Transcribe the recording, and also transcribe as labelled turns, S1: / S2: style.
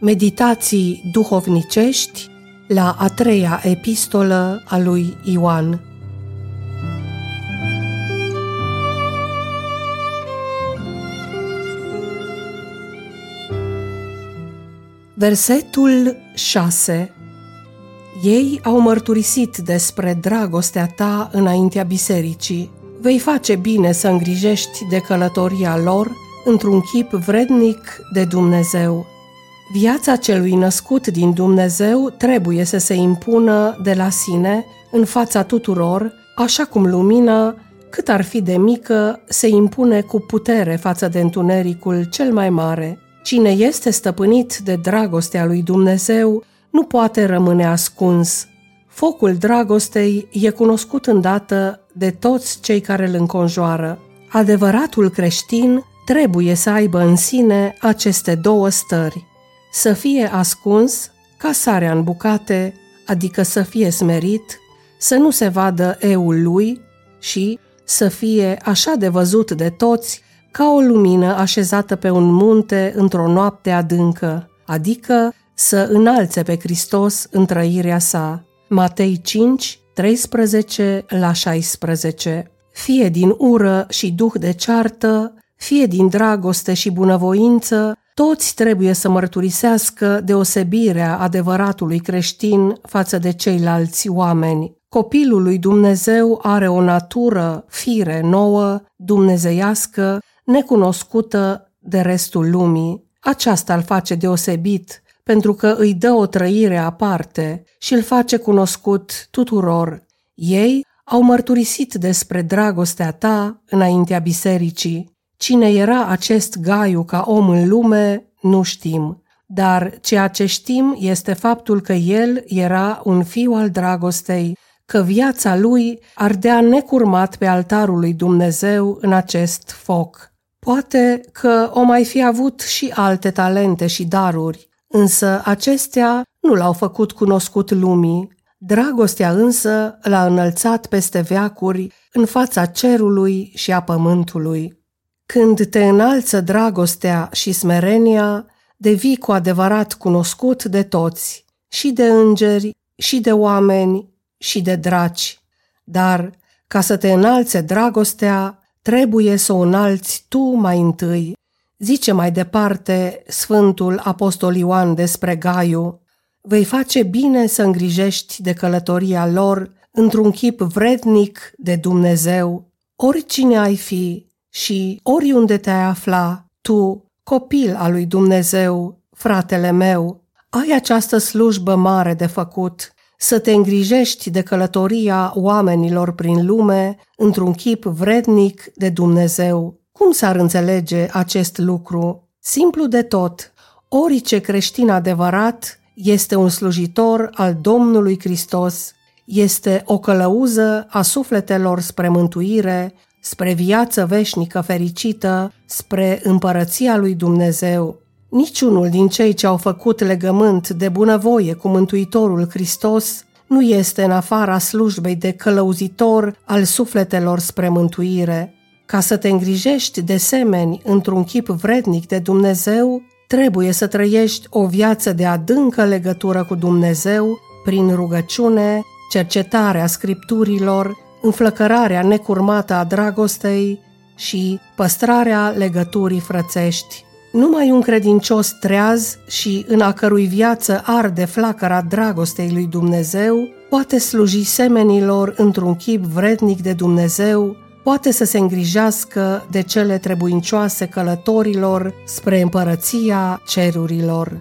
S1: Meditații duhovnicești la a treia epistolă a lui Ioan. Versetul 6 Ei au mărturisit despre dragostea ta înaintea bisericii. Vei face bine să îngrijești de călătoria lor într-un chip vrednic de Dumnezeu. Viața celui născut din Dumnezeu trebuie să se impună de la sine în fața tuturor, așa cum lumina, cât ar fi de mică, se impune cu putere față de întunericul cel mai mare. Cine este stăpânit de dragostea lui Dumnezeu nu poate rămâne ascuns. Focul dragostei e cunoscut îndată de toți cei care îl înconjoară. Adevăratul creștin trebuie să aibă în sine aceste două stări, să fie ascuns ca sarea în bucate, adică să fie smerit, să nu se vadă eul lui și să fie așa de văzut de toți ca o lumină așezată pe un munte într-o noapte adâncă, adică să înalțe pe Hristos în trăirea sa. Matei 5, 13 la 16 Fie din ură și duh de ceartă, fie din dragoste și bunăvoință, toți trebuie să mărturisească deosebirea adevăratului creștin față de ceilalți oameni. Copilul lui Dumnezeu are o natură, fire nouă, dumnezeiască, necunoscută de restul lumii. Aceasta îl face deosebit, pentru că îi dă o trăire aparte și îl face cunoscut tuturor. Ei au mărturisit despre dragostea ta înaintea bisericii. Cine era acest Gaiu ca om în lume, nu știm, dar ceea ce știm este faptul că el era un fiu al dragostei, că viața lui ardea necurmat pe altarul lui Dumnezeu în acest foc. Poate că o mai fi avut și alte talente și daruri, însă acestea nu l-au făcut cunoscut lumii. Dragostea însă l-a înălțat peste veacuri în fața cerului și a pământului. Când te înalță dragostea și smerenia, devii cu adevărat cunoscut de toți, și de îngeri, și de oameni, și de draci. Dar, ca să te înalțe dragostea, trebuie să o înalți tu mai întâi. Zice mai departe Sfântul Apostol Ioan despre Gaiu, vei face bine să îngrijești de călătoria lor într-un chip vrednic de Dumnezeu. Oricine ai fi, și oriunde te-ai afla, tu, copil al lui Dumnezeu, fratele meu, ai această slujbă mare de făcut, să te îngrijești de călătoria oamenilor prin lume într-un chip vrednic de Dumnezeu. Cum s-ar înțelege acest lucru? Simplu de tot, orice creștin adevărat este un slujitor al Domnului Hristos, este o călăuză a sufletelor spre mântuire, spre viață veșnică fericită, spre împărăția lui Dumnezeu. Niciunul din cei ce au făcut legământ de bunăvoie cu Mântuitorul Hristos nu este în afara slujbei de călăuzitor al sufletelor spre mântuire. Ca să te îngrijești de semeni într-un chip vrednic de Dumnezeu, trebuie să trăiești o viață de adâncă legătură cu Dumnezeu prin rugăciune, cercetarea scripturilor, înflăcărarea necurmată a dragostei și păstrarea legăturii frățești. Numai un credincios treaz și în a cărui viață arde flacăra dragostei lui Dumnezeu poate sluji semenilor într-un chip vrednic de Dumnezeu, poate să se îngrijească de cele trebuincioase călătorilor spre împărăția cerurilor.